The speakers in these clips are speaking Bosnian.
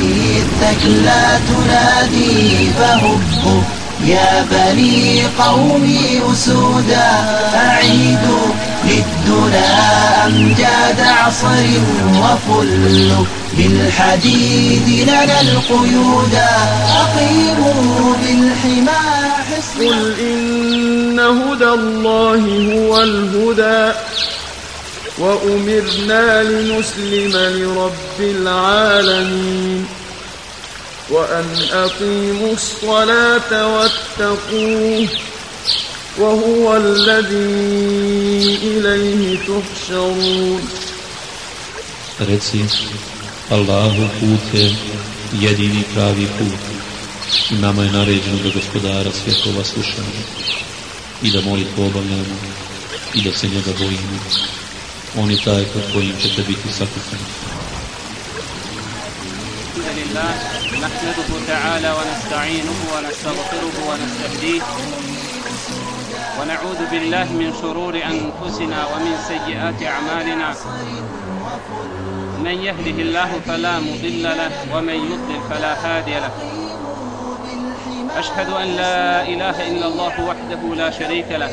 الثكلى تنادي فهبوا يا بني قومي أسودا أعيدوا للدنا أمجاد عصر وفلوا بالحديد لنا القيودا أقيموا بالحمى قل إن هدى الله هو الهدى. وأمرنا لنسلم لرب العالمين وأن أقيموا الصلاة واتقوه وهو الذي إليه تحشرون Reci, Allahu put je jedini pravi put. I nama je naređeno da gospodara svjetova slušamo i da molitvu obavljamo i da se njega bojimo. On je taj kod kojim ćete biti sakupani. لله نحمده تعالى ونستعينه ونستغفره ونستهديه ونعوذ بالله من شرور أنفسنا ومن سيئات أعمالنا من يهده الله فلا مضل له ومن يضلل فلا هادي له أشهد أن لا إله إلا الله وحده لا شريك له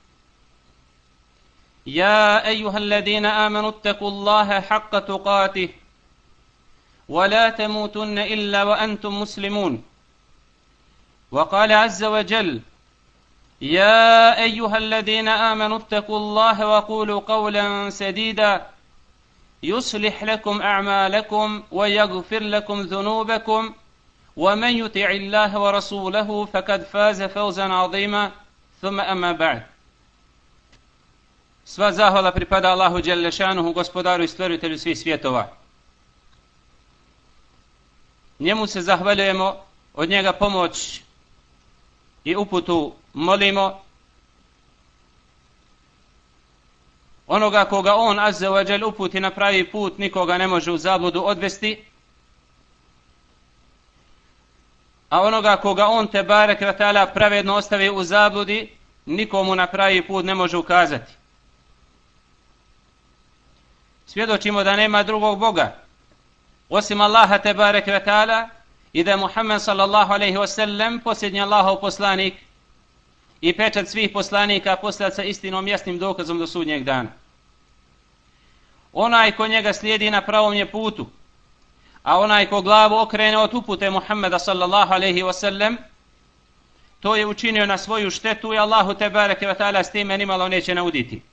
يا أيها الذين آمنوا اتقوا الله حق تقاته ولا تموتن إلا وأنتم مسلمون. وقال عز وجل يا أيها الذين آمنوا اتقوا الله وقولوا قولا سديدا يصلح لكم أعمالكم ويغفر لكم ذنوبكم ومن يطع الله ورسوله فقد فاز فوزا عظيما. ثم أما بعد. Sva zahvala pripada Allahu Đelešanuhu, gospodaru i stvoritelju svih svjetova. Njemu se zahvaljujemo, od njega pomoć i uputu molimo. Onoga koga on, azze wa džel, uputi na pravi put, nikoga ne može u zabludu odvesti. A onoga koga on, te barek vatala, pravedno ostavi u zabludi, nikomu na pravi put ne može ukazati. Svjedočimo da nema drugog Boga, osim Allaha te barek ve taala i da je Muhammed sallallahu alejhi ve sellem posljednji Allahov poslanik i pečat svih poslanika poslat sa istinom jasnim dokazom do sudnjeg dana. Onaj ko njega slijedi na pravom je putu, a onaj ko glavu okrene od upute Muhammeda sallallahu alejhi ve sellem to je učinio na svoju štetu i Allahu te bareke ve taala s time nimalo neće nauditi.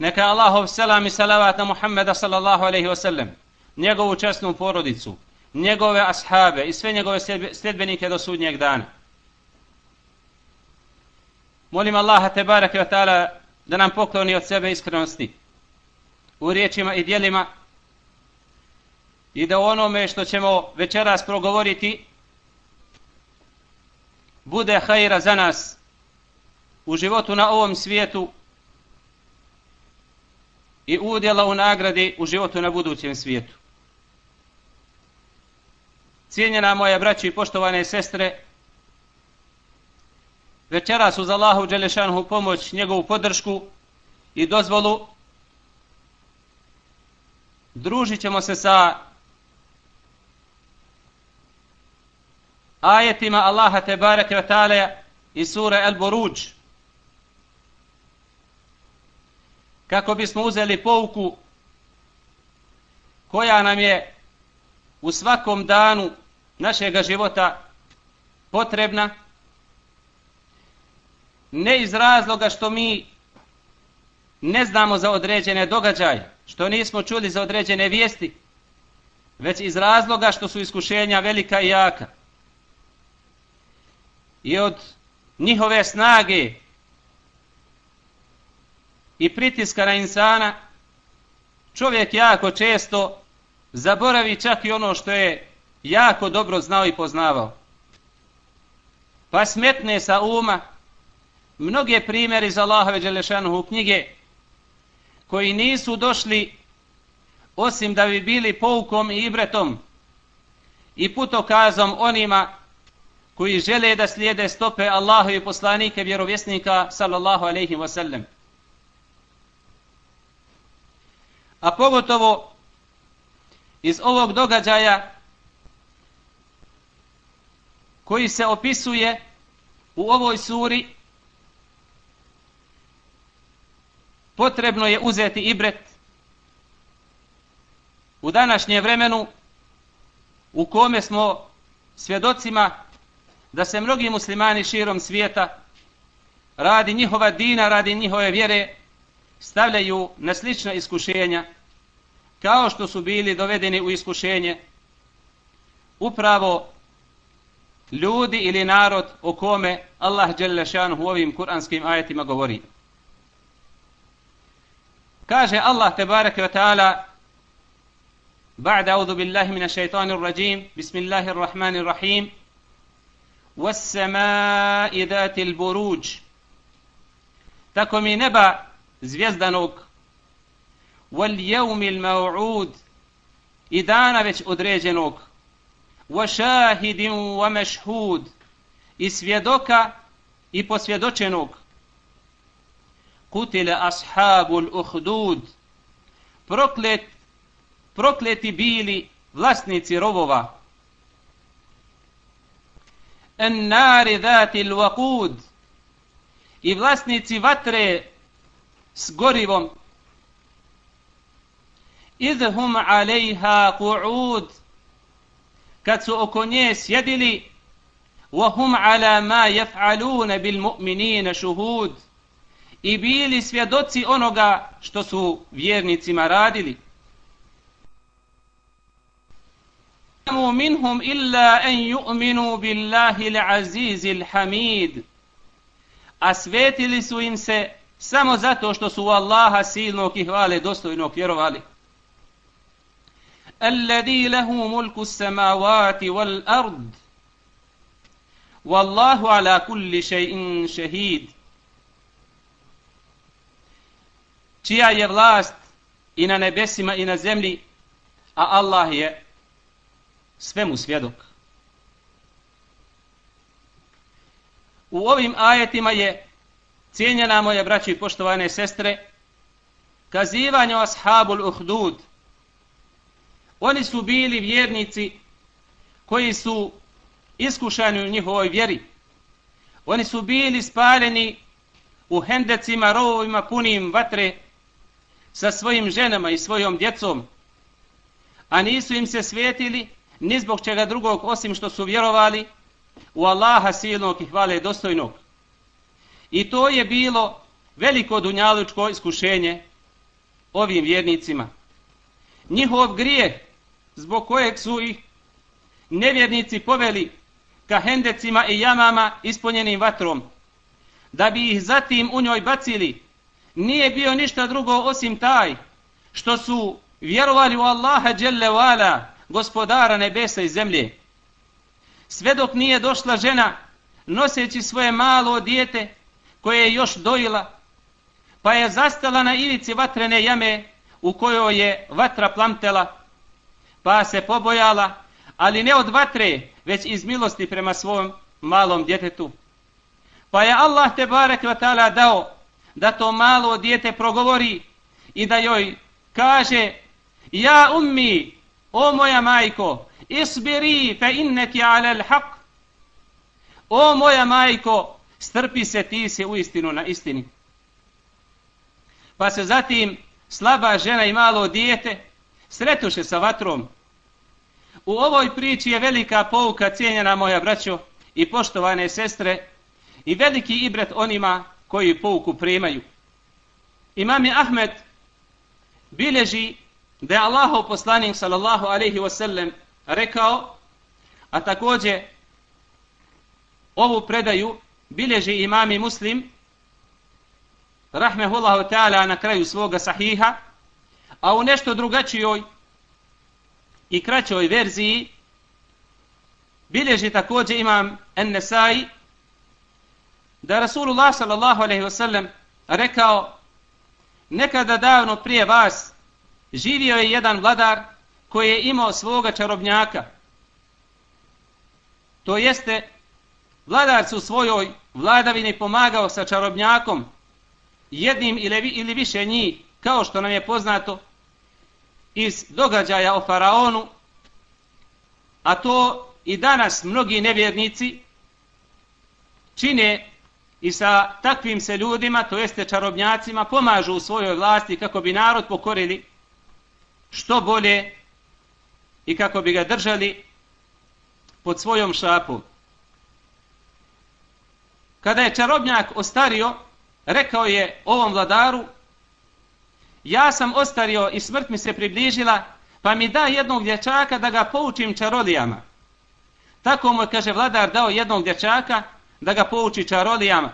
Neka Allahov selam i salavat na Muhammeda sallallahu alaihi wa sallam, njegovu čestnu porodicu, njegove ashabe i sve njegove sljedbenike do sudnjeg dana. Molim Allaha te barake wa ta'ala da nam pokloni od sebe iskrenosti u riječima i dijelima i da onome što ćemo večeras progovoriti bude hajra za nas u životu na ovom svijetu i udjela u nagradi u životu na budućem svijetu. Cijenjena moja braći i poštovane sestre, večeras uz Allahu Đelešanhu pomoć, njegovu podršku i dozvolu, družit ćemo se sa ajetima Allaha Tebareke Vatale i sura El Boruđ, kako bismo uzeli pouku koja nam je u svakom danu našega života potrebna ne iz razloga što mi ne znamo za određene događaje, što nismo čuli za određene vijesti, već iz razloga što su iskušenja velika i jaka. I od njihove snage i pritiska na insana, čovjek jako često zaboravi čak i ono što je jako dobro znao i poznavao. Pa smetne sa uma mnoge primjeri za Allahove Đelešanu u knjige koji nisu došli osim da bi bili poukom i ibretom i putokazom onima koji žele da slijede stope Allahu i poslanike vjerovjesnika sallallahu alaihi wa sallam. A pogotovo iz ovog događaja koji se opisuje u ovoj suri potrebno je uzeti ibret u današnje vremenu u kome smo svjedocima da se mnogi muslimani širom svijeta radi njihova dina, radi njihove vjere stavljaju na slična iskušenja kao što su bili dovedeni u iskušenje upravo ljudi ili narod o kome Allah u ovim kuranskim ajetima govori. Kaže Allah tebareke ve taala بعد أعوذ بالله من الشيطان الرجيم بسم الله الرحمن الرحيم والسماء ذات البروج تكو mi neba zvijezdanog wal yawm maw'ud i dana već određenog wa shahidin wa mashhud i svjedoka i posvjedočenog. Kutila ashabul uhdud proklet prokleti bili vlasnici rovova. An nar zati al waqud i vlasnici vatre s gorivom idhum alejha qu'ud kad su oko nje sjedili وهم على ما يفعلون بالمؤمنين شهود i bili svjedoci onoga što su vjernicima radili. minhum illa an yu'minu billahi al-aziz al-hamid. A svetili su im se samo zato što su u Allaha silnog i hvale dostojnog vjerovali. Alladhi lahu mulku samawati wal-ard. Wallahu ala kulli shay'in shahid. čija je vlast i na nebesima i na zemlji, a Allah je svemu svjedok. U ovim ajetima je, cijenjena moja braći i poštovane sestre, kazivanje o ashabul uhdud. Oni su bili vjernici koji su iskušani u njihovoj vjeri. Oni su bili spaljeni u hendecima, rovovima punim vatre, sa svojim ženama i svojom djecom, a nisu im se svetili ni zbog čega drugog osim što su vjerovali u Allaha silnog i hvale dostojnog. I to je bilo veliko dunjalučko iskušenje ovim vjernicima. Njihov grije zbog kojeg su ih nevjernici poveli ka hendecima i jamama ispunjenim vatrom, da bi ih zatim u njoj bacili nije bio ništa drugo osim taj što su vjerovali u Allaha dželle gospodara nebesa i zemlje. Sve dok nije došla žena noseći svoje malo dijete koje je još dojila, pa je zastala na ivici vatrene jame u kojoj je vatra plamtela, pa se pobojala, ali ne od vatre, već iz milosti prema svom malom djetetu. Pa je Allah te barek vatala dao da to malo dijete progovori i da joj kaže Ja ummi, o moja majko, isbiri fe inneki alel haq. O moja majko, strpi se ti se u istinu na istini. Pa se zatim slaba žena i malo dijete sretuše sa vatrom. U ovoj priči je velika pouka cijenjena moja braćo i poštovane sestre i veliki ibret onima koji pouku primaju. Imam je Ahmed bileži da je Allahov poslanik sallallahu alaihi wasallam rekao, a također ovu predaju bileži imami muslim rahmehullahu ta'ala na kraju svoga sahiha, a u nešto drugačijoj i kraćoj verziji bilježi također imam An-Nasai da Rasulullah sallallahu alaihi wasallam rekao nekada davno prije vas živio je jedan vladar koji je imao svoga čarobnjaka. To jeste, vladar su svojoj vladavini pomagao sa čarobnjakom jednim ili, ili više njih, kao što nam je poznato iz događaja o faraonu, a to i danas mnogi nevjernici čine i sa takvim se ljudima, to jeste čarobnjacima, pomažu u svojoj vlasti kako bi narod pokorili što bolje i kako bi ga držali pod svojom šapom. Kada je čarobnjak ostario, rekao je ovom vladaru, ja sam ostario i smrt mi se približila, pa mi da jednog dječaka da ga poučim čarolijama. Tako mu je, kaže vladar, dao jednog dječaka da ga pouči čarolijama.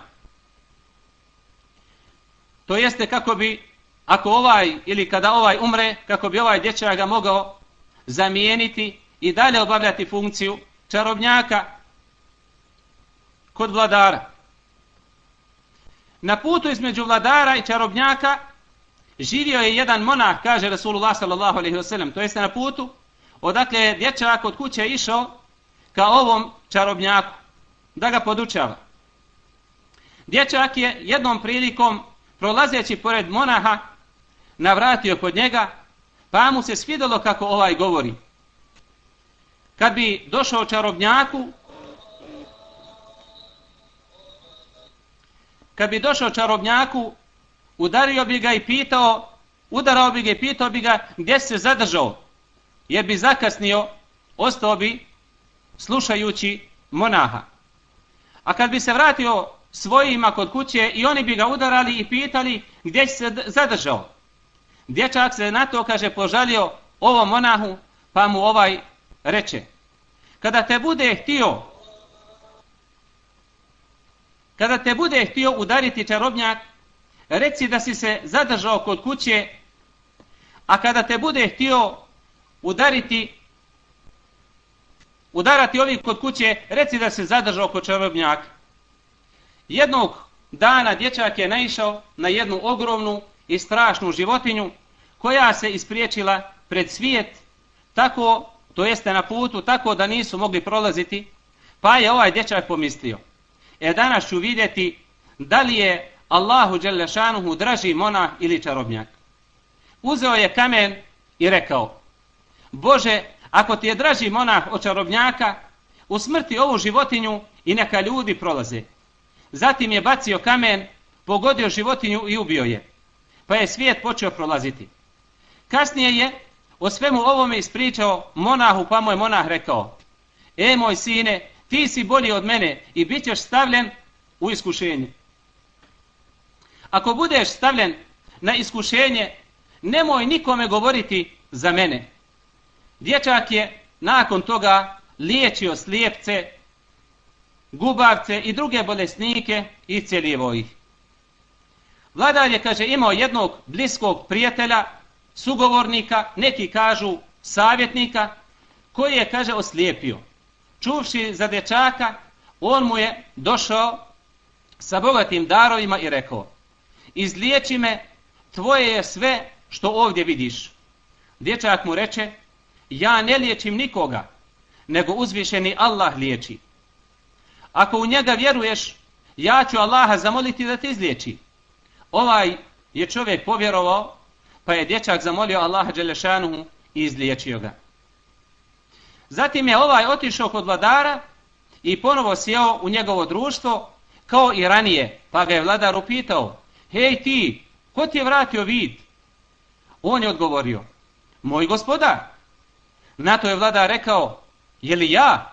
To jeste kako bi, ako ovaj ili kada ovaj umre, kako bi ovaj dječak ga mogao zamijeniti i dalje obavljati funkciju čarobnjaka kod vladara. Na putu između vladara i čarobnjaka živio je jedan monah, kaže Rasulullah sallallahu alaihi wasallam, to jeste na putu, odakle je dječak od kuće išao ka ovom čarobnjaku, da ga podučava. Dječak je jednom prilikom, prolazeći pored monaha, navratio kod njega, pa mu se svidelo kako ovaj govori. Kad bi došao čarobnjaku, kad bi došao čarobnjaku, udario bi ga i pitao, udarao bi ga i pitao bi ga gdje se zadržao, jer bi zakasnio, ostao bi slušajući monaha. A kad bi se vratio svojima kod kuće i oni bi ga udarali i pitali gdje se zadržao. Dječak se na to, kaže, požalio ovom monahu, pa mu ovaj reče. Kada te bude htio kada te bude htio udariti čarobnjak, reci da si se zadržao kod kuće, a kada te bude htio udariti, udarati ovih kod kuće, reci da se zadržao kod čarobnjaka. Jednog dana dječak je naišao na jednu ogromnu i strašnu životinju koja se ispriječila pred svijet, tako, to jeste na putu, tako da nisu mogli prolaziti, pa je ovaj dječak pomislio. E danas ću vidjeti da li je Allahu Đelešanuhu draži monah ili čarobnjak. Uzeo je kamen i rekao, Bože, ako ti je draži monah od čarobnjaka, usmrti ovu životinju i neka ljudi prolaze. Zatim je bacio kamen, pogodio životinju i ubio je. Pa je svijet počeo prolaziti. Kasnije je o svemu ovome ispričao monahu, pa mu je monah rekao, E moj sine, ti si bolji od mene i bit ćeš stavljen u iskušenje. Ako budeš stavljen na iskušenje, nemoj nikome govoriti za mene. Dječak je nakon toga liječio slijepce, gubavce i druge bolesnike i cijelivo ih. Vladar je, kaže, imao jednog bliskog prijatelja, sugovornika, neki kažu savjetnika, koji je, kaže, oslijepio. Čuvši za dječaka, on mu je došao sa bogatim darovima i rekao, izliječi me, tvoje je sve što ovdje vidiš. Dječak mu reče, ja ne liječim nikoga, nego uzvišeni Allah liječi. Ako u njega vjeruješ, ja ću Allaha zamoliti da te izliječi. Ovaj je čovjek povjerovao, pa je dječak zamolio Allaha Đelešanuhu i izliječio ga. Zatim je ovaj otišao kod vladara i ponovo sjeo u njegovo društvo kao i ranije, pa ga je vladar upitao, hej ti, ko ti je vratio vid? On je odgovorio, moj gospodar. Na to je vladar rekao, je li ja?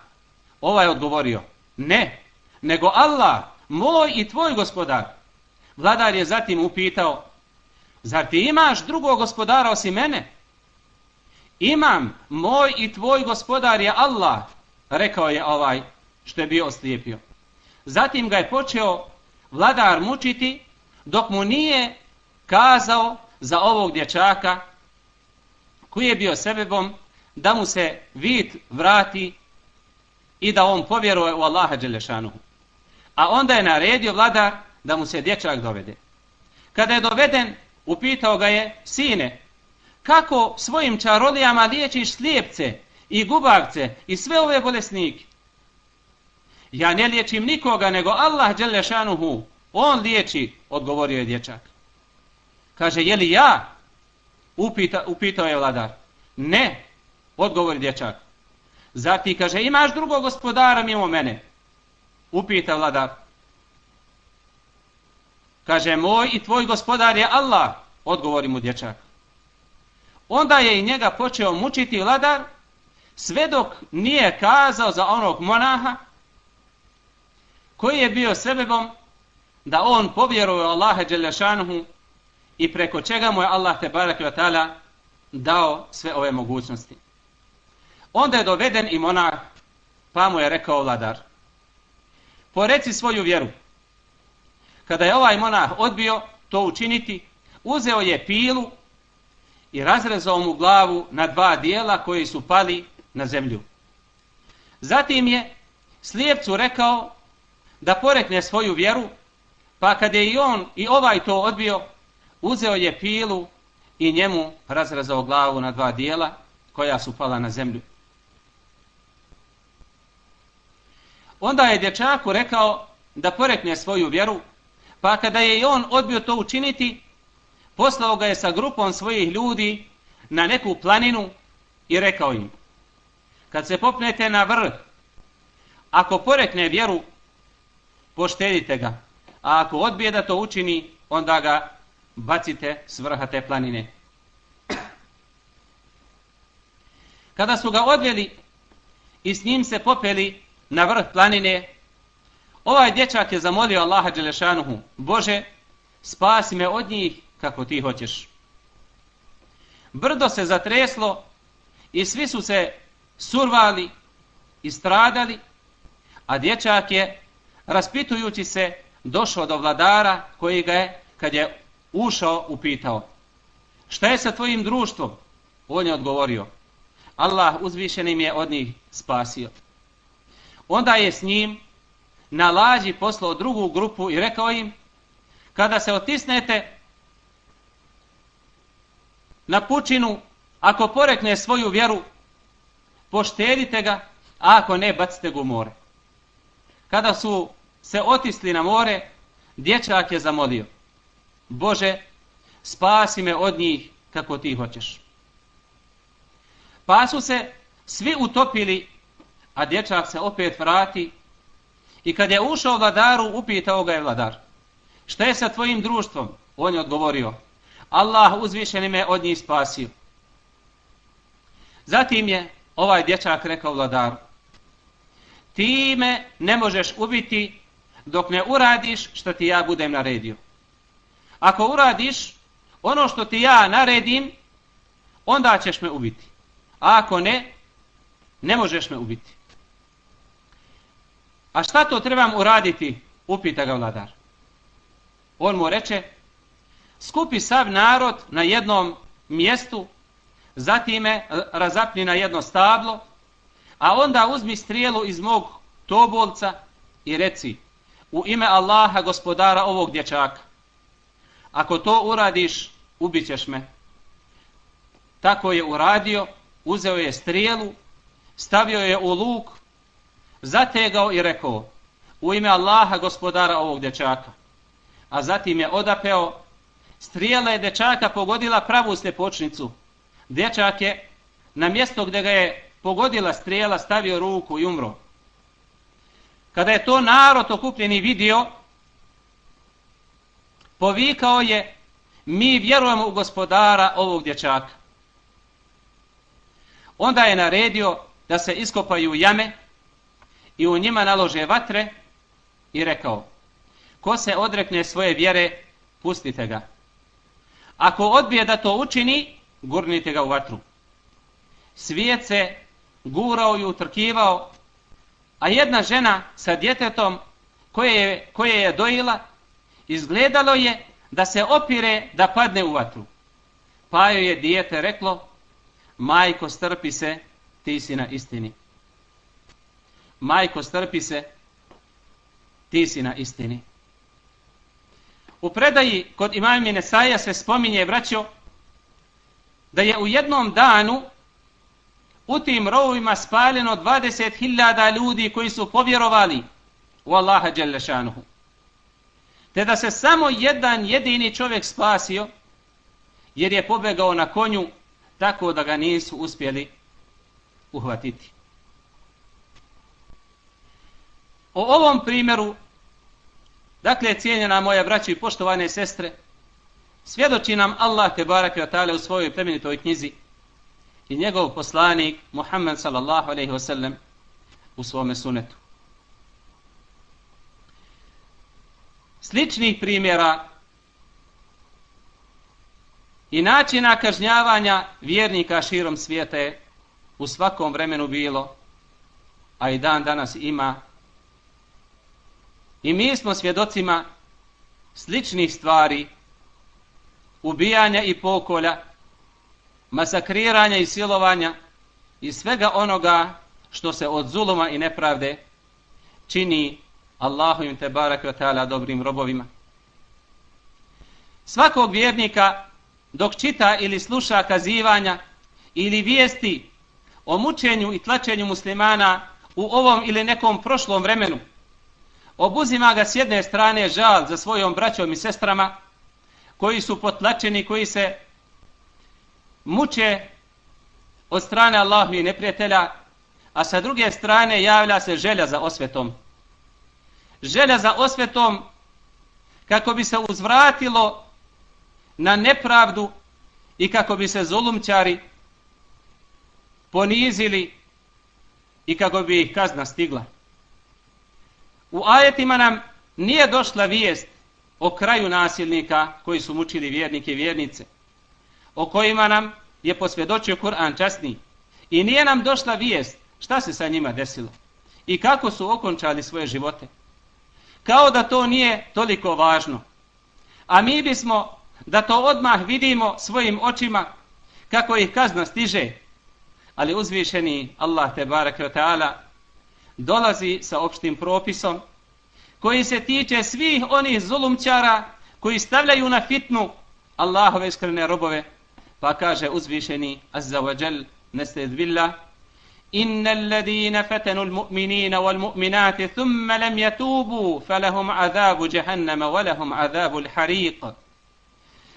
Ovaj je odgovorio, ne, nego Allah, moj i tvoj gospodar. Vladar je zatim upitao, zar ti imaš drugog gospodara osim mene? Imam, moj i tvoj gospodar je Allah, rekao je ovaj što je bio oslijepio. Zatim ga je počeo vladar mučiti dok mu nije kazao za ovog dječaka koji je bio sebebom da mu se vid vrati i da on povjeruje u Allaha Đelešanuhu. A onda je naredio vladar da mu se dječak dovede. Kada je doveden, upitao ga je, sine, kako svojim čarolijama liječiš slijepce i gubavce i sve ove bolesnike? Ja ne liječim nikoga, nego Allah Đelešanuhu, on liječi, odgovorio je dječak. Kaže, je li ja? Upita, upitao je vladar. Ne, odgovori dječak. Zati kaže, imaš drugog gospodara mimo mene? Upita vladar. Kaže, moj i tvoj gospodar je Allah, odgovori mu dječak. Onda je i njega počeo mučiti vladar, sve dok nije kazao za onog monaha, koji je bio sebebom da on povjeruje Allahe Đelešanuhu i preko čega mu je Allah te barak dao sve ove mogućnosti. Onda je doveden i monah, pa mu je rekao vladar, poreci svoju vjeru. Kada je ovaj monah odbio to učiniti, uzeo je pilu i razrezao mu glavu na dva dijela koji su pali na zemlju. Zatim je slijepcu rekao da porekne svoju vjeru, pa kad je i on i ovaj to odbio, uzeo je pilu i njemu razrezao glavu na dva dijela koja su pala na zemlju. Onda je dječaku rekao da porekne svoju vjeru, pa kada je i on odbio to učiniti, poslao ga je sa grupom svojih ljudi na neku planinu i rekao im, kad se popnete na vrh, ako porekne vjeru, poštedite ga, a ako odbije da to učini, onda ga bacite s vrha te planine. Kada su ga odveli i s njim se popeli na vrh planine, ovaj dječak je zamolio Allaha Đelešanuhu, Bože, spasi me od njih kako ti hoćeš. Brdo se zatreslo i svi su se survali i stradali, a dječak je, raspitujući se, došao do vladara koji ga je, kad je ušao, upitao. Šta je sa tvojim društvom? On je odgovorio. Allah uzvišenim je od njih spasio. Onda je s njim na lađi poslao drugu grupu i rekao im, kada se otisnete na pučinu, ako porekne svoju vjeru, poštedite ga, a ako ne, bacite ga u more. Kada su se otisli na more, dječak je zamolio, Bože, spasi me od njih kako ti hoćeš. Pa su se svi utopili a dječak se opet vrati i kad je ušao vladaru, upitao ga je vladar. Šta je sa tvojim društvom? On je odgovorio. Allah uzvišeni me od njih spasio. Zatim je ovaj dječak rekao vladaru. Ti me ne možeš ubiti dok ne uradiš što ti ja budem naredio. Ako uradiš ono što ti ja naredim, onda ćeš me ubiti. A ako ne, ne možeš me ubiti. A šta to trebam uraditi? Upita ga vladar. On mu reče, skupi sav narod na jednom mjestu, zatime e, razapni na jedno stablo, a onda uzmi strijelu iz mog tobolca i reci, u ime Allaha gospodara ovog dječaka. Ako to uradiš, ubićeš me. Tako je uradio, uzeo je strijelu, stavio je u luk zategao i rekao u ime Allaha gospodara ovog dječaka. A zatim je odapeo, strijela je dečaka pogodila pravu slepočnicu. Dečak je na mjesto gdje ga je pogodila strijela stavio ruku i umro. Kada je to narod okupljeni vidio, povikao je mi vjerujemo u gospodara ovog dječaka. onda je naredio da se iskopaju jame i u njima nalože vatre i rekao ko se odrekne svoje vjere, pustite ga. Ako odbije da to učini, gurnite ga u vatru. Svijet se gurao i utrkivao, a jedna žena sa djetetom koje je, koje je dojila, izgledalo je da se opire da padne u vatru. Pa joj je dijete reklo, majko strpi se, ti si na istini. Majko strpi se, ti si na istini. U predaji kod imam Nesaja se spominje, braćo, da je u jednom danu u tim rovima spaljeno 20.000 ljudi koji su povjerovali u Allaha Đelešanuhu. Te da se samo jedan jedini čovjek spasio, jer je pobegao na konju tako da ga nisu uspjeli uhvatiti. O ovom primjeru, dakle, cijenjena moja braća i poštovane sestre, svjedoči nam Allah te barak u svojoj plemenitoj knjizi i njegov poslanik Muhammed sallallahu alaihi wasallam u svome sunetu. Sličnih primjera i načina kažnjavanja vjernika širom svijeta je u svakom vremenu bilo, a i dan danas ima. I mi smo svjedocima sličnih stvari, ubijanja i pokolja, masakriranja i silovanja i svega onoga što se od zuluma i nepravde čini Allahu im te barak ta'ala dobrim robovima. Svakog vjernika dok čita ili sluša kazivanja ili vijesti o mučenju i tlačenju muslimana u ovom ili nekom prošlom vremenu, obuzima ga s jedne strane žal za svojom braćom i sestrama koji su potlačeni, koji se muče od strane Allahu i neprijatelja, a sa druge strane javlja se želja za osvetom. Želja za osvetom kako bi se uzvratilo na nepravdu i kako bi se zulumčari ponizili i kako bi ih kazna stigla. U ajetima nam nije došla vijest o kraju nasilnika koji su mučili vjernike i vjernice, o kojima nam je posvjedočio Kur'an časni. I nije nam došla vijest šta se sa njima desilo i kako su okončali svoje živote. Kao da to nije toliko važno. A mi bismo da to odmah vidimo svojim očima kako ih kazna stiže. Ali uzvišeni Allah te barek ta'ala dolazi sa opštim propisom koji se tiče svih onih zulumčara koji stavljaju na fitnu Allahove iskrene robove. Pa kaže uzvišeni Azza wa Jal nested billah إن الذين فتنوا المؤمنين والمؤمنات ثم لم يتوبوا فلهم عذاب جهنم ولهم عذاب الحريق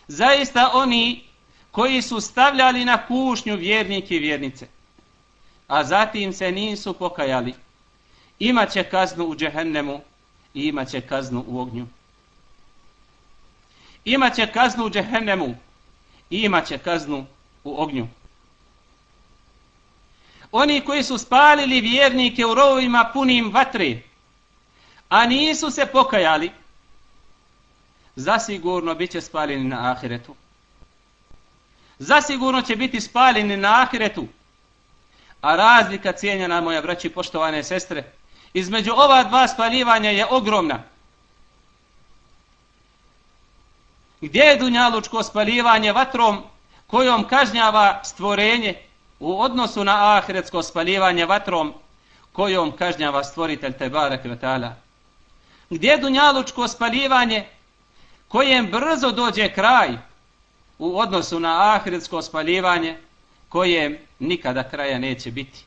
zaista oni koji su stavljali na kušnju vjernike i vjernice, a zatim se nisu pokajali, imaće kaznu u džehennemu i imaće kaznu u ognju. Imaće kaznu u džehennemu i imaće kaznu u ognju. Oni koji su spalili vjernike u rovima punim vatre, a nisu se pokajali, zasigurno bit će spaljeni na ahiretu. Zasigurno će biti spaljeni na ahiretu. A razlika cijenjena moja braći poštovane sestre, između ova dva spaljivanja je ogromna. Gdje je dunjalučko spaljivanje vatrom kojom kažnjava stvorenje u odnosu na ahiretsko spaljivanje vatrom kojom kažnjava stvoritelj Tebara Kvetala? Gdje je dunjalučko spaljivanje kojem brzo dođe kraj u odnosu na ahiretsko spaljivanje, kojem nikada kraja neće biti.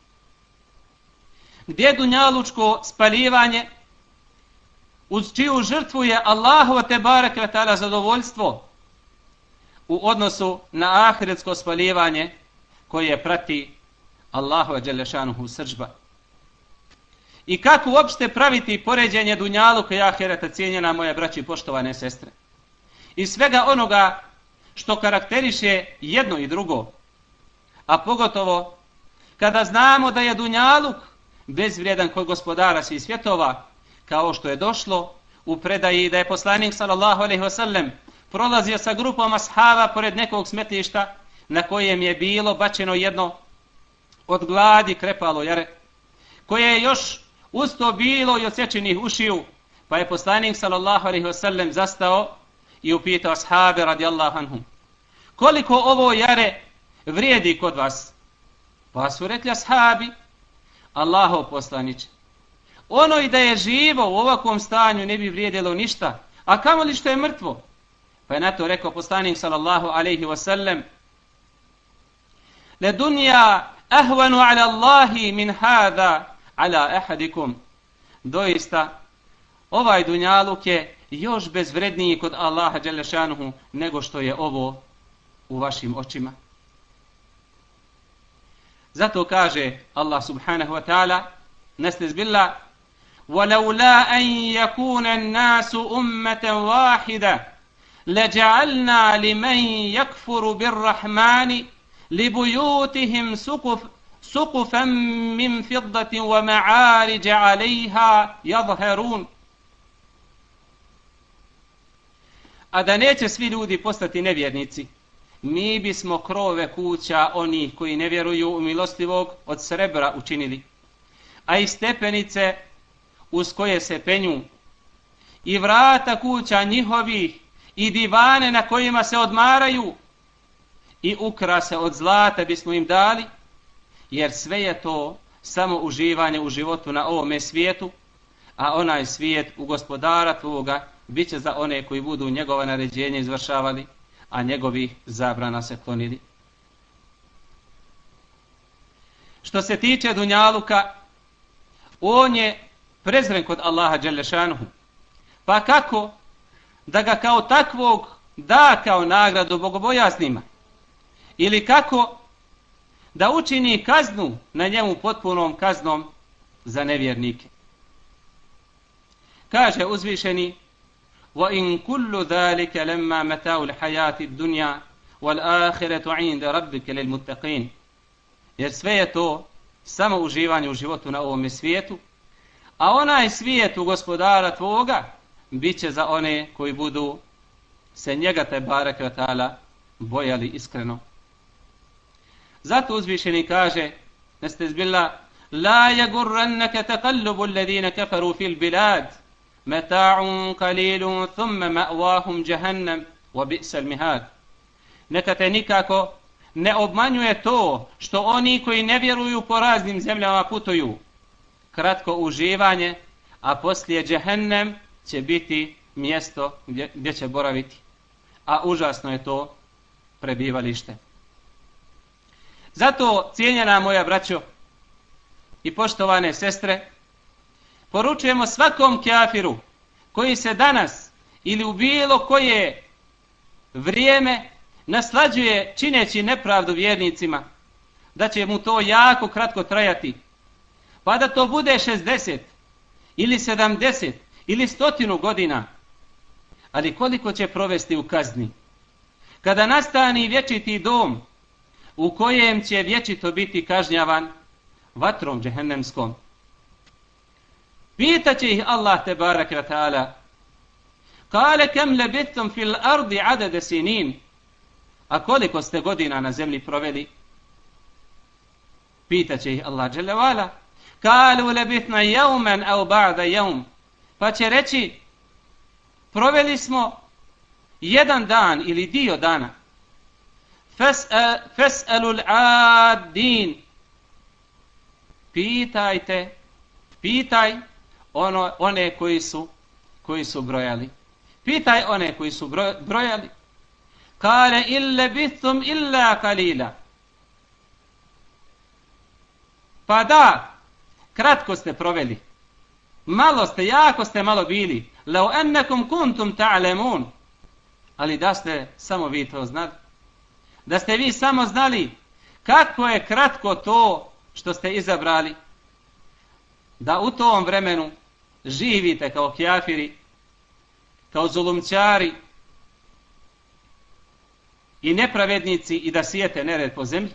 Gdje dunjalučko spaljivanje, uz čiju žrtvu je Allahu te barek vatala zadovoljstvo u odnosu na ahiretsko spaljivanje koje prati Allahu dželešanuhu sržba. I kako uopšte praviti poređenje dunjaluka i ahireta cijenjena moje braći i poštovane sestre? i svega onoga što karakteriše jedno i drugo, a pogotovo kada znamo da je Dunjaluk bezvrijedan kod gospodara svih svjetova, kao što je došlo u predaji da je poslanik sallallahu alaihi wasallam prolazio sa grupom ashaba pored nekog smetišta na kojem je bilo bačeno jedno od gladi krepalo jare, koje je još usto bilo i osjećenih ušiju, pa je poslanik sallallahu alaihi wasallam zastao i upitao ashabe radijallahu anhum, koliko ovo jare vrijedi kod vas? Pa su rekli ashabi, Allaho poslaniće, ono i da je živo u ovakvom stanju ne bi vrijedilo ništa, a kamo li što je mrtvo? Pa je na to rekao poslanik sallallahu alaihi wasallam, le dunja ahvanu ala Allahi min hada ala ahadikum. Doista, ovaj dunjaluk je još bezvredniji kod Allaha Đelešanuhu nego što je ovo u vašim očima. Zato kaže Allah subhanahu wa ta'ala, nesliz billah, ولولا أن يكون الناس أمة واحدة لجعلنا لمن يكفر بالرحمن لبيوتهم سقف سقفا من فضة ومعارج عليها يظهرون A da neće svi ljudi postati nevjernici, mi bismo krove kuća onih koji ne vjeruju u milostivog od srebra učinili, a i stepenice uz koje se penju, i vrata kuća njihovih, i divane na kojima se odmaraju, i ukrase od zlata bismo im dali, jer sve je to samo uživanje u životu na ovome svijetu, a onaj svijet u gospodara tvoga bit će za one koji budu njegova naređenja izvršavali, a njegovi zabrana se klonili. Što se tiče Dunjaluka, on je prezren kod Allaha Đelešanuhu. Pa kako da ga kao takvog da kao nagradu bogobojasnima? Ili kako da učini kaznu na njemu potpunom kaznom za nevjernike? Kaže uzvišeni وإن كل ذلك لما متاع الحياة الدنيا والآخرة عند ربك للمتقين jer sve je to samo uživanje u životu na ovom svijetu a onaj svijet u gospodara tvoga bit će za one koji budu se njega te barake od ta'ala bojali iskreno zato uzvišeni kaže neste zbila la jagurrannaka takallubu alladhina kafaru fil bilad meta'un قليل ثم مأواهم jahannam wa bi'sal mihad. Neka te nikako ne obmanjuje to što oni koji ne vjeruju po raznim zemljama putuju. Kratko uživanje, a poslije džehennem će biti mjesto gdje, gdje će boraviti. A užasno je to prebivalište. Zato, cijenjena moja braćo i poštovane sestre, poručujemo svakom kafiru koji se danas ili u bilo koje vrijeme naslađuje čineći nepravdu vjernicima, da će mu to jako kratko trajati. Pa da to bude 60 ili 70 ili stotinu godina, ali koliko će provesti u kazni? Kada nastani vječiti dom u kojem će vječito biti kažnjavan vatrom džehennemskom, Pitaće ih Allah te barak wa ta'ala. Kale kem lebithum fil ardi adade sinin. A koliko ste godina na zemlji proveli? Pitaće ih Allah dželle vala. Kalu lebithna jaumen au ba'da jaum. Pa će reći, proveli smo jedan dan ili dio dana. Eh, fes'alul adin. Pitajte, pitaj ono, one koji su, koji su brojali. Pitaj one koji su brojali. Kale ille bithum illa kalila. Pa da, kratko ste proveli. Malo ste, jako ste malo bili. Lau ennekum kuntum ta'lemun. Ali da ste samo vi to znali. Da ste vi samo znali kako je kratko to što ste izabrali. Da u tom vremenu živite kao kjafiri, kao zulumćari i nepravednici i da sijete nered po zemlji.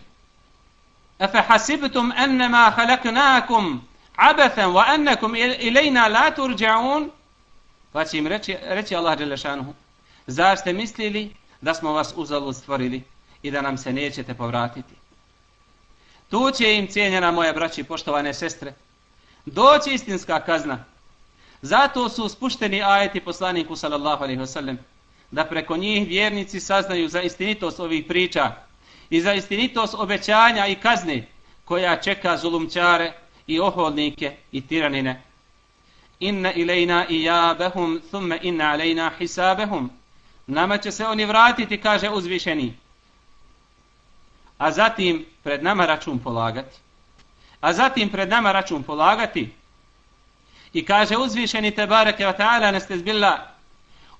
Efe hasibtum ennema halaknakum abathan wa annakum ilajna la turja'un. Pa će im reći, reći Allah Đelešanuhu zar ste mislili da smo vas uzalu stvorili i da nam se nećete povratiti? Tu će im cijenjena moja braći poštovane sestre doći istinska kazna zato su spušteni ajeti poslaniku sallallahu alaihi wasallam da preko njih vjernici saznaju za istinitost ovih priča i za istinitost obećanja i kazne koja čeka zulumčare i oholnike i tiranine. Inna ilajna ijabahum, thumme inna alejna hisabahum. Nama će se oni vratiti, kaže uzvišeni. A zatim pred nama račun polagati. A zatim pred nama račun polagati. I kaže uzvišeni Tebareke wa ta'ala nestezbilla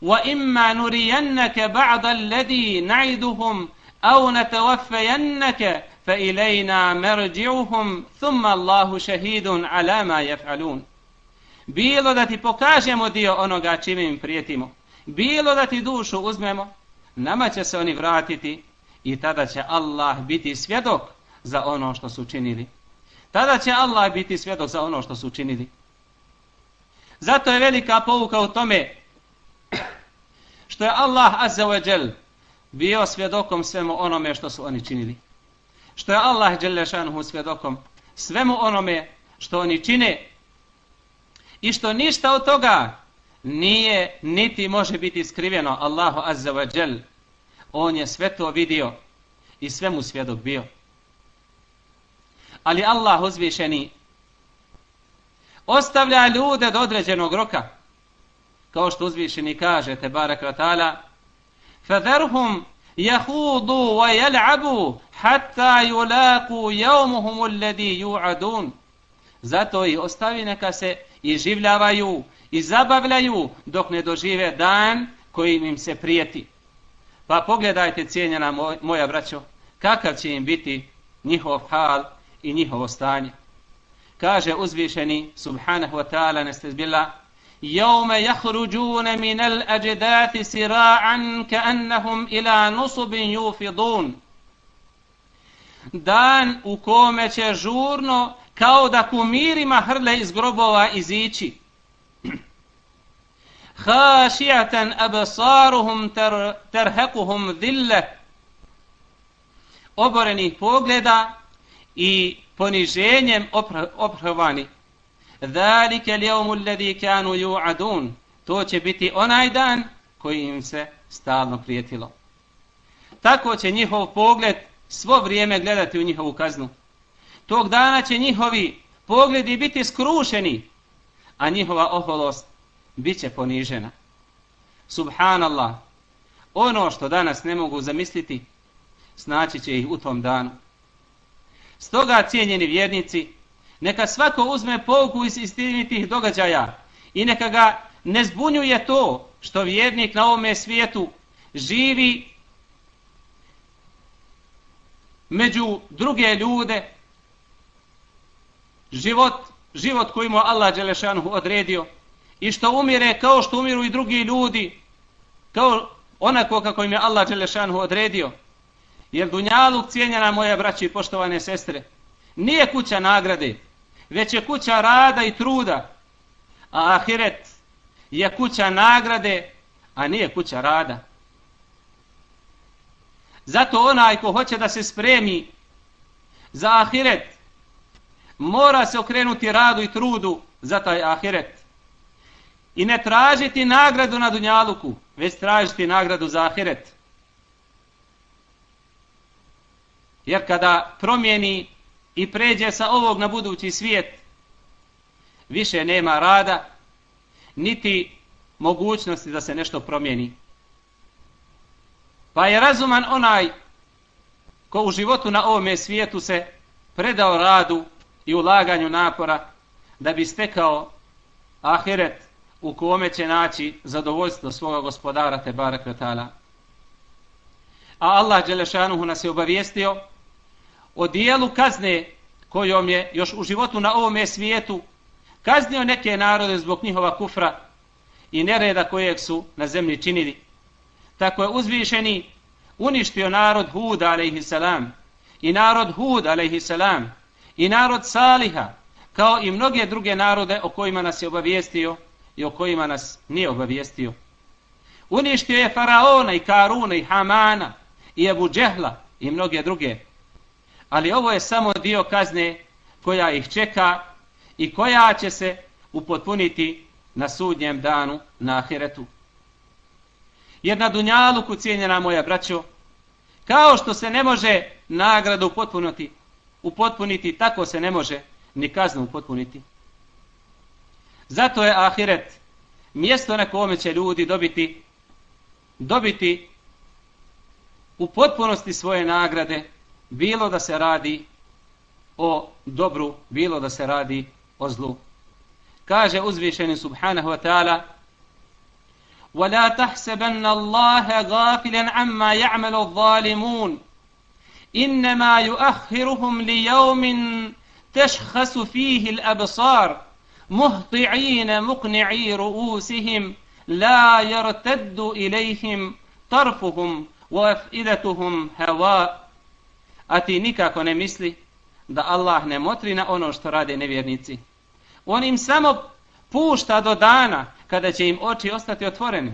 Wa imma nurijannake ba'da alladhi na'iduhum au natawafajannake فإلينا مرجعهم ثم الله شهيد على ما يفعلون bilo da ti pokažemo dio onoga čime im prijetimo bilo da ti dušu uzmemo nama će se oni vratiti i tada će Allah biti svjedok za ono što su učinili tada će Allah biti svjedok za ono što su učinili zato je velika pouka u tome što je Allah azza wa jel bio svjedokom svemu onome što su oni činili. Što je Allah Đelešanuhu svjedokom svemu onome što oni čine. I što ništa od toga nije niti može biti skriveno. Allahu Azza wa Jal on je sve to vidio i sve mu svjedok bio. Ali Allah uzvišeni ostavlja ljude do određenog roka kao što uzvišeni kaže te barak wa ta'ala فذرهم يخوضوا ويلعبوا hatta yulaqu yawmuhum alladhi yu'adun zato ih ostavi neka se i življavaju i zabavljaju dok ne dožive dan koji im se prijeti pa pogledajte cijenjena moja braćo kakav će im biti njihov hal i njihovo stanje Kaže uzvišeni subhanahu wa ta'ala nestezbila يوم يخرجون من الأجداث سراعا كأنهم إلى نصب يوفضون dan u kome će žurno kao da kumirima hrle iz grobova izići. Hašijatan abasaruhum ter, terhekuhum dhille oborenih pogleda i poniženjem opravani. Zalike lijevmu ledi kanu ju'adun. To će biti onaj dan koji im se stalno prijetilo. Tako će njihov pogled svo vrijeme gledati u njihovu kaznu. Tog dana će njihovi pogledi biti skrušeni, a njihova oholost bit će ponižena. Subhanallah, ono što danas ne mogu zamisliti, snaći će ih u tom danu. Stoga, cijenjeni vjernici, neka svako uzme pouku iz istinitih događaja i neka ga ne zbunjuje to što vjernik na ovome svijetu živi među druge ljude život, život koji mu Allah Đelešanu odredio i što umire kao što umiru i drugi ljudi kao onako kako im je Allah Đelešanu odredio jer Dunjaluk cijenjena moje braći i poštovane sestre nije kuća nagrade već je kuća rada i truda a Ahiret je kuća nagrade a nije kuća rada Zato onaj ko hoće da se spremi za ahiret, mora se okrenuti radu i trudu za taj ahiret. I ne tražiti nagradu na dunjaluku, već tražiti nagradu za ahiret. Jer kada promijeni i pređe sa ovog na budući svijet, više nema rada, niti mogućnosti da se nešto promijeni. Pa je razuman onaj ko u životu na ovome svijetu se predao radu i ulaganju napora da bi stekao ahiret u kome će naći zadovoljstvo svoga gospodara te Kvetala. A Allah Đelešanuhu nas je obavijestio o dijelu kazne kojom je još u životu na ovome svijetu kaznio neke narode zbog njihova kufra i nereda kojeg su na zemlji činili tako je uzvišeni uništio narod Hud a.s. i narod Hud, a.s. i narod Saliha, kao i mnoge druge narode o kojima nas je obavijestio i o kojima nas nije obavijestio. Uništio je Faraona i Karuna i Hamana i Ebu Džehla i mnoge druge. Ali ovo je samo dio kazne koja ih čeka i koja će se upotpuniti na sudnjem danu na ahiretu. Jer na Dunjaluku, cijenjena moja braćo, kao što se ne može nagradu upotpuniti, upotpuniti, tako se ne može ni kaznu upotpuniti. Zato je ahiret mjesto na kome će ljudi dobiti dobiti u potpunosti svoje nagrade, bilo da se radi o dobru, bilo da se radi o zlu. Kaže uzvišeni subhanahu wa ta'ala وَلَا تَحْسَبَنَّ اللَّهَ غَافِلًا عَمَّا يَعْمَلُ الظَّالِمُونَ إِنَّمَا يُؤَخِّرُهُمْ لِيَوْمٍ تَشْخَسُ فِيهِ الْأَبْصَارِ مُهْطِعِينَ مُقْنِعِي رُؤُوسِهِمْ لَا يَرْتَدُّ إِلَيْهِمْ طَرْفُهُمْ وَأَفْئِدَتُهُمْ هَوَاء A ti nikako ne misli da Allah ne motri na ono što rade nevjernici. On im samo pušta do dana kada će im oči ostati otvoreni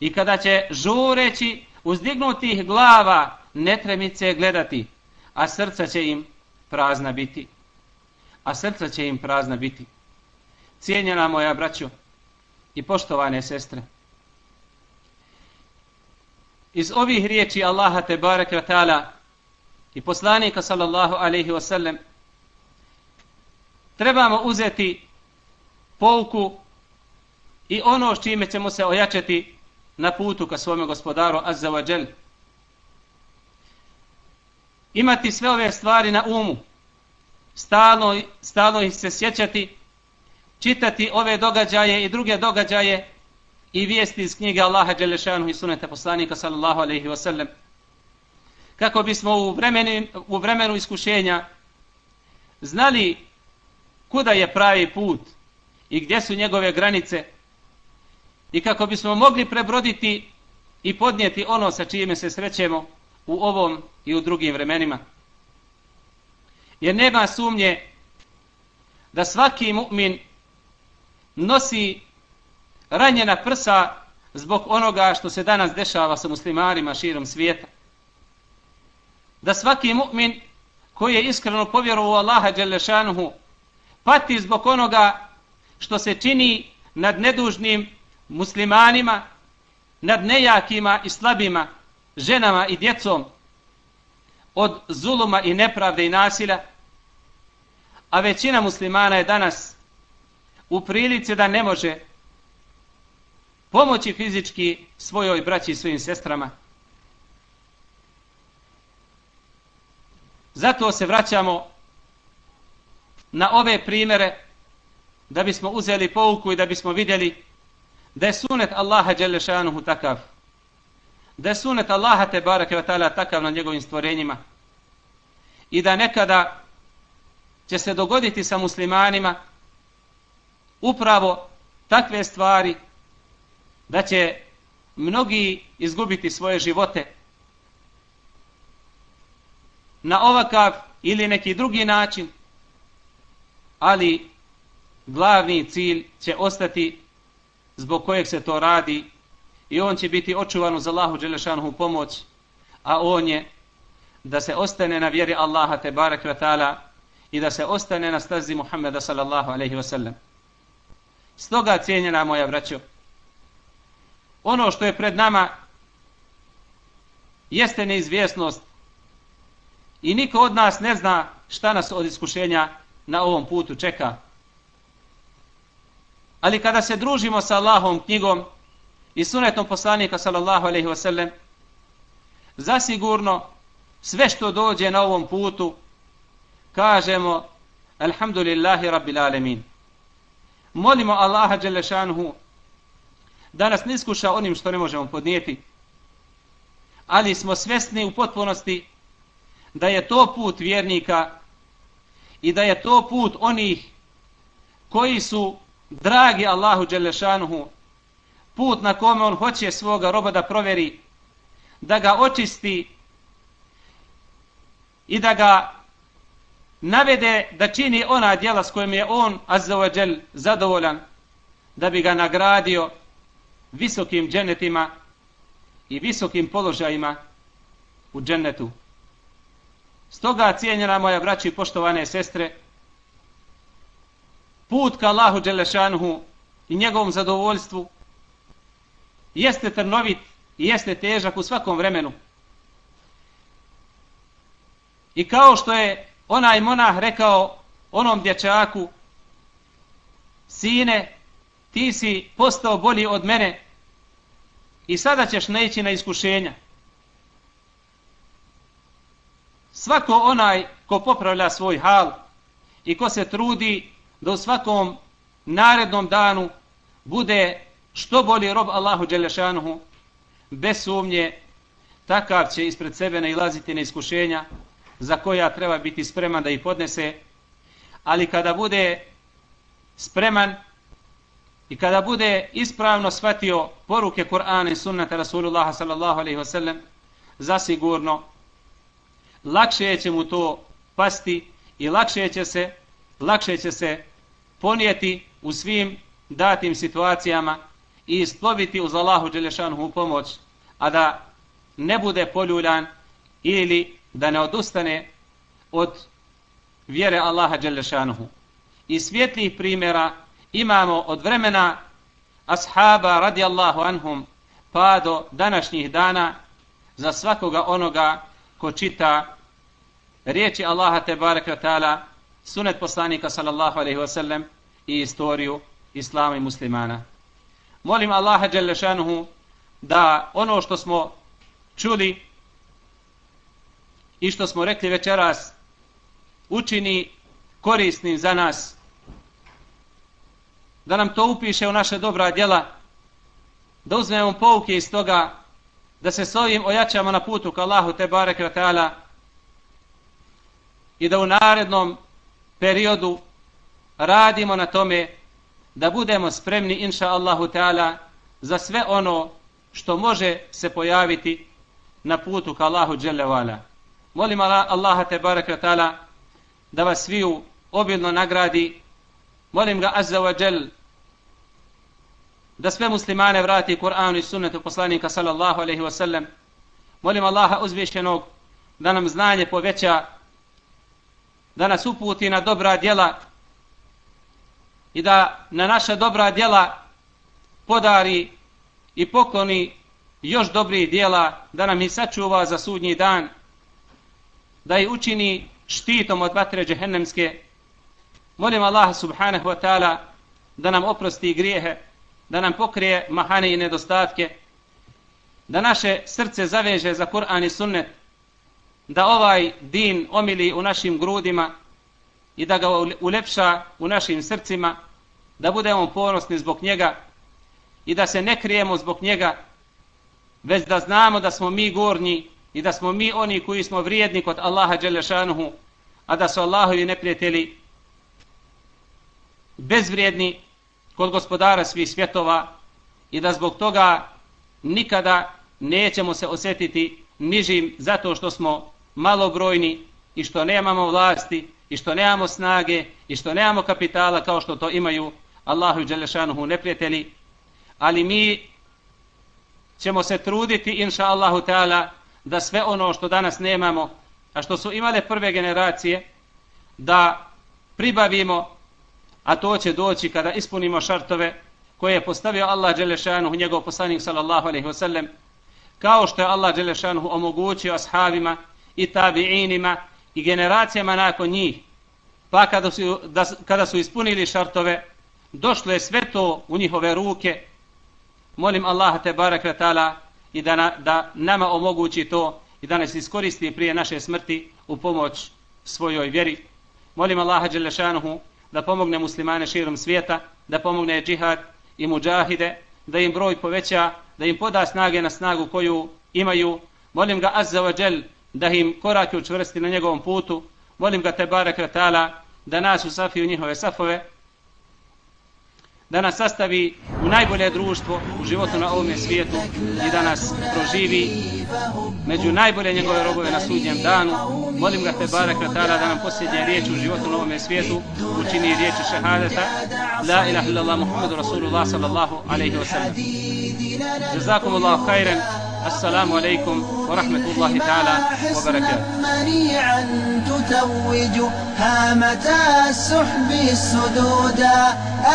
i kada će žureći uzdignutih glava netremice gledati, a srca će im prazna biti. A srca će im prazna biti. Cijenjena moja braćo i poštovane sestre, iz ovih riječi Allaha te barek ta'ala i poslanika sallallahu alaihi wasallam trebamo uzeti pouku i ono s čime ćemo se ojačati na putu ka svome gospodaru azza wa džel. Imati sve ove stvari na umu, stalno, stalno ih se sjećati, čitati ove događaje i druge događaje i vijesti iz knjige Allaha Đelešanu i suneta poslanika sallallahu alaihi wa sallam. Kako bismo u vremenu, u vremenu iskušenja znali kuda je pravi put i gdje su njegove granice i kako bismo mogli prebroditi i podnijeti ono sa čime se srećemo u ovom i u drugim vremenima. Jer nema sumnje da svaki mu'min nosi ranjena prsa zbog onoga što se danas dešava sa muslimarima širom svijeta. Da svaki mu'min koji je iskreno povjerovao u Allaha Đelešanuhu pati zbog onoga što se čini nad nedužnim muslimanima, nad nejakima i slabima, ženama i djecom, od zuluma i nepravde i nasilja, a većina muslimana je danas u prilici da ne može pomoći fizički svojoj braći i svojim sestrama. Zato se vraćamo na ove primere da bismo uzeli pouku i da bismo vidjeli da je sunet Allaha Đelešanuhu takav. Da je sunet Allaha te barake vatala takav na njegovim stvorenjima. I da nekada će se dogoditi sa muslimanima upravo takve stvari da će mnogi izgubiti svoje živote na ovakav ili neki drugi način, ali glavni cilj će ostati zbog kojeg se to radi i on će biti očuvan uz Allahu Đelešanuhu pomoć, a on je da se ostane na vjeri Allaha te barek ve ta'ala i da se ostane na stazi Muhammeda sallallahu alaihi wasallam. Stoga cijenjena moja braćo, ono što je pred nama jeste neizvjesnost i niko od nas ne zna šta nas od iskušenja na ovom putu čeka. Ali kada se družimo sa Allahom knjigom i sunetom poslanika sallallahu alaihi wa sallam, zasigurno sve što dođe na ovom putu kažemo Alhamdulillahi Rabbil Alemin. Molimo Allaha Đelešanuhu da nas ne iskuša onim što ne možemo podnijeti. Ali smo svesni u potpunosti da je to put vjernika i da je to put onih koji su dragi Allahu Đelešanuhu, put na kome on hoće svoga roba da proveri, da ga očisti i da ga navede da čini ona djela s kojim je on azzawajal zadovoljan da bi ga nagradio visokim dženetima i visokim položajima u džennetu. Stoga cijenjena moja braći i poštovane sestre, put ka Allahu Đelešanuhu i njegovom zadovoljstvu jeste trnovit i jeste težak u svakom vremenu. I kao što je onaj monah rekao onom dječaku, sine, ti si postao bolji od mene i sada ćeš neći na iskušenja. Svako onaj ko popravlja svoj hal i ko se trudi da u svakom narednom danu bude što bolji rob Allahu Đelešanuhu, bez sumnje, takav će ispred sebe nailaziti na iskušenja za koja treba biti spreman da ih podnese, ali kada bude spreman i kada bude ispravno shvatio poruke Kur'ana i sunnata Rasulullaha sallallahu alaihi wasallam, zasigurno lakše će mu to pasti i lakše će se, lakše će se ponijeti u svim datim situacijama i isploviti uz Allahu Đelešanu pomoć, a da ne bude poljuljan ili da ne odustane od vjere Allaha Đelešanuhu. I svjetlih primjera imamo od vremena ashaba radijallahu anhum pa do današnjih dana za svakoga onoga ko čita riječi Allaha te barek ta'ala sunet poslanika sallallahu alaihi wasallam i istoriju islama i muslimana. Molim Allaha Đelešanuhu da ono što smo čuli i što smo rekli večeras učini korisnim za nas da nam to upiše u naše dobra djela da uzmemo pouke iz toga da se s ovim ojačamo na putu ka Allahu te barek ta'ala i da u narednom periodu radimo na tome da budemo spremni inša Allahu ta'ala za sve ono što može se pojaviti na putu ka Allahu dželevala. Molim Allaha te barek ta'ala da vas sviju obilno nagradi. Molim ga azza wa jal da sve muslimane vrati Kur'anu i sunnetu poslanika sallallahu alaihi wa sallam. Molim Allaha uzvišenog da nam znanje poveća, da nas uputi na dobra djela i da na naša dobra djela podari i pokloni još dobrih djela, da nam ih sačuva za sudnji dan, da ih učini štitom od vatre džehennemske. Molim Allaha subhanahu wa ta'ala da nam oprosti grijehe, da nam pokrije mahane i nedostatke, da naše srce zaveže za Kur'an i sunnet, da ovaj din omili u našim grudima i da ga ulepša u našim srcima, da budemo ponosni zbog njega i da se ne krijemo zbog njega, već da znamo da smo mi gornji i da smo mi oni koji smo vrijedni kod Allaha Đelešanuhu, a da su Allahovi neprijatelji bezvrijedni kod gospodara svih svjetova i da zbog toga nikada nećemo se osjetiti nižim zato što smo malobrojni i što nemamo vlasti i što nemamo snage i što nemamo kapitala kao što to imaju Allahu i Đelešanuhu neprijatelji. Ali mi ćemo se truditi, inša Allahu Teala, da sve ono što danas nemamo, a što su imale prve generacije, da pribavimo, a to će doći kada ispunimo šartove koje je postavio Allah Đelešanuhu, njegov poslanik sallallahu alaihi wasallam, kao što je Allah Đelešanuhu omogućio ashabima i tabi'inima i generacijama nakon njih, pa kada su, da, kada su ispunili šartove, došlo je sve to u njihove ruke, molim Allaha te barak ta'ala i da, na, da nama omogući to i da nas iskoristi prije naše smrti u pomoć svojoj vjeri. Molim Allaha Đelešanuhu da pomogne muslimane širom svijeta, da pomogne džihad i muđahide, da im broj poveća, da im poda snage na snagu koju imaju. Molim ga Azza wa Đel da im korake učvrsti na njegovom putu. Molim ga te barak ta'ala da nas usafi u njihove safove, da nas sastavi u najbolje društvo u životu na ovom svijetu i da nas proživi među najbolje njegove robove na sudnjem danu. Molim ga te barek ta'ala da nam posljednje riječi u životu na ovom svijetu učini riječi šehadeta La ilaha illallah Muhammadu Rasulullah sallallahu alaihi wa sallam. Jazakum Allah khairan. السلام عليكم ورحمة الله تعالى وبركاته. منيعا تتوج هامة السحب السدودا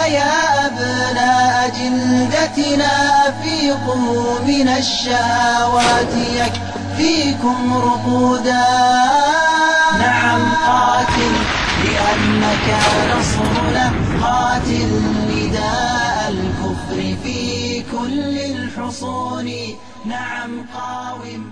أيا أبناء جلدتنا أفيقوا من الشهوات يكفيكم رقودا. نعم قاتل لأنك نصرنا قاتل نداء الكفر في كل الحصون. نعم قاوم لأنك